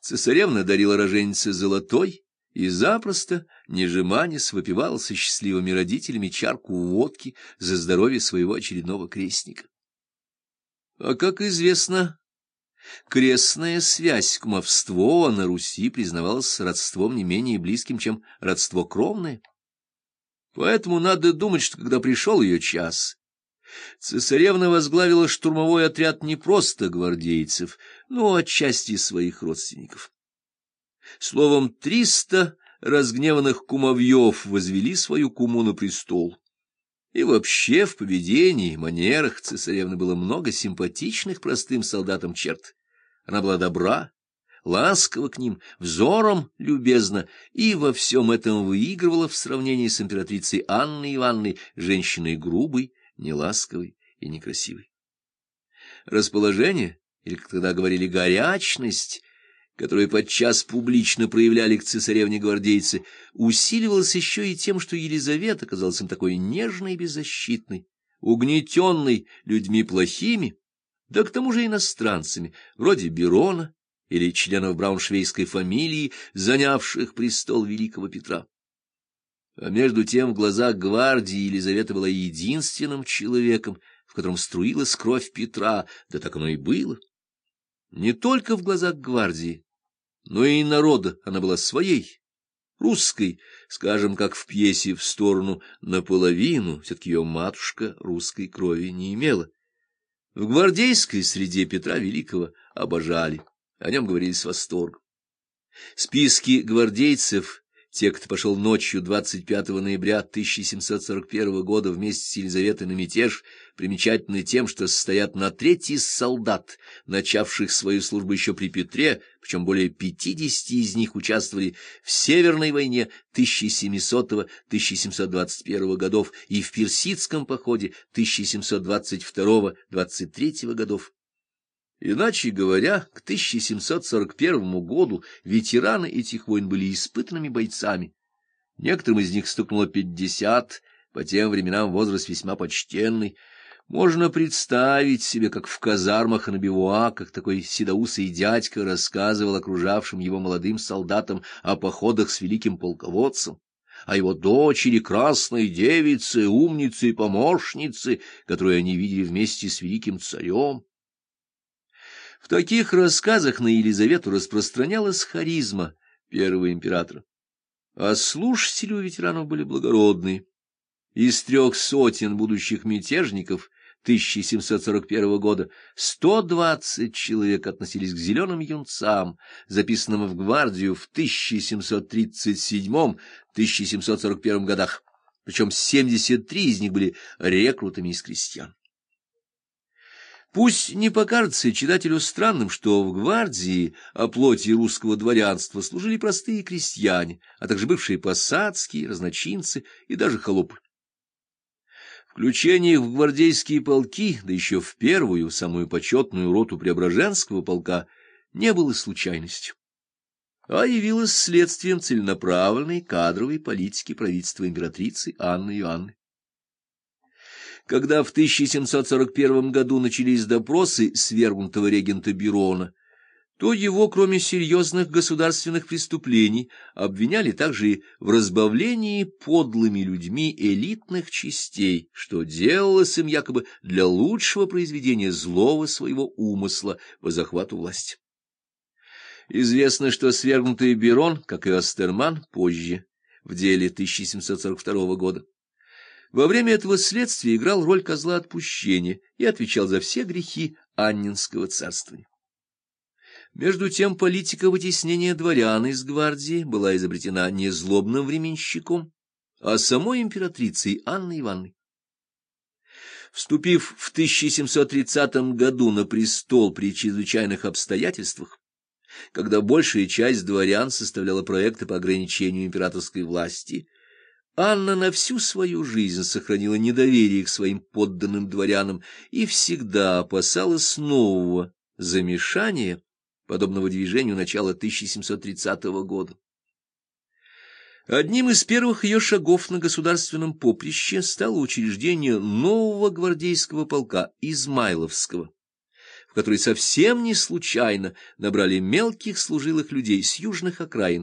Цесаревна дарила роженице золотой и запросто, не жеманясь, выпивала со счастливыми родителями чарку водки за здоровье своего очередного крестника. А как известно, крестная связь, кумовство на Руси признавалась родством не менее близким, чем родство кровное. Поэтому надо думать, что когда пришел ее час, цесаревна возглавила штурмовой отряд не просто гвардейцев, но отчасти своих родственников. Словом, триста разгневанных кумовьев возвели свою куму на престол. И вообще в поведении, манерах цесаревны было много симпатичных простым солдатам черт. Она была добра, ласкова к ним, взором любезна, и во всем этом выигрывала в сравнении с императрицей Анной Ивановной, женщиной грубой, неласковой и некрасивой. Расположение, или, как тогда говорили, горячность, которую подчас публично проявляли к цесаревне гвардейцы, усиливалось еще и тем, что Елизавета казалась им такой нежной и беззащитной, угнетенной людьми плохими, да к тому же иностранцами, вроде Берона или членов брауншвейской фамилии, занявших престол великого Петра. А между тем в глазах гвардии Елизавета была единственным человеком, в котором струилась кровь Петра, да так оно и было. Не только в глазах гвардии, но и народа она была своей, русской, скажем, как в пьесе в сторону наполовину, все-таки ее матушка русской крови не имела. В гвардейской среде Петра Великого обожали, о нем говорили с восторгом. Списки гвардейцев те, кто пошел ночью 25 ноября 1741 года вместе с Елизаветой на мятеж, примечательны тем, что состоят на трети из солдат, начавших свою службу еще при Петре, причем более 50 из них участвовали в Северной войне 1700-1721 годов и в Персидском походе 1722-23 годов. Иначе говоря, к 1741 году ветераны этих войн были испытанными бойцами. Некоторым из них стукнуло пятьдесят, по тем временам возраст весьма почтенный. Можно представить себе, как в казармах и на бивуаках такой седоусый дядька рассказывал окружавшим его молодым солдатам о походах с великим полководцем, о его дочери, красной девице, умнице и помощнице, которую они видели вместе с великим царем. В таких рассказах на Елизавету распространялась харизма первого императора. А слушатели у ветеранов были благородные. Из трех сотен будущих мятежников 1741 года 120 человек относились к зеленым юнцам, записанным в гвардию в 1737-1741 годах, причем 73 из них были рекрутами из крестьян. Пусть не покажется читателю странным, что в гвардии о плоти русского дворянства служили простые крестьяне, а также бывшие посадские, разночинцы и даже холопы. Включение их в гвардейские полки, да еще в первую, самую почетную роту Преображенского полка, не было случайностью, а явилось следствием целенаправленной кадровой политики правительства императрицы Анны Иоанны. Когда в 1741 году начались допросы свергнутого регента Бирона, то его, кроме серьезных государственных преступлений, обвиняли также и в разбавлении подлыми людьми элитных частей, что делалось им якобы для лучшего произведения злого своего умысла по захвату власти. Известно, что свергнутый Бирон, как и Астерман, позже, в деле 1742 года, во время этого следствия играл роль козла отпущения и отвечал за все грехи Аннинского царствования. Между тем политика вытеснения дворян из гвардии была изобретена не злобным временщиком, а самой императрицей Анной Ивановной. Вступив в 1730 году на престол при чрезвычайных обстоятельствах, когда большая часть дворян составляла проекты по ограничению императорской власти, Анна на всю свою жизнь сохранила недоверие к своим подданным дворянам и всегда опасалась нового замешания, подобного движению начала 1730 года. Одним из первых ее шагов на государственном поприще стало учреждение нового гвардейского полка Измайловского, в которой совсем не случайно набрали мелких служилых людей с южных окраин,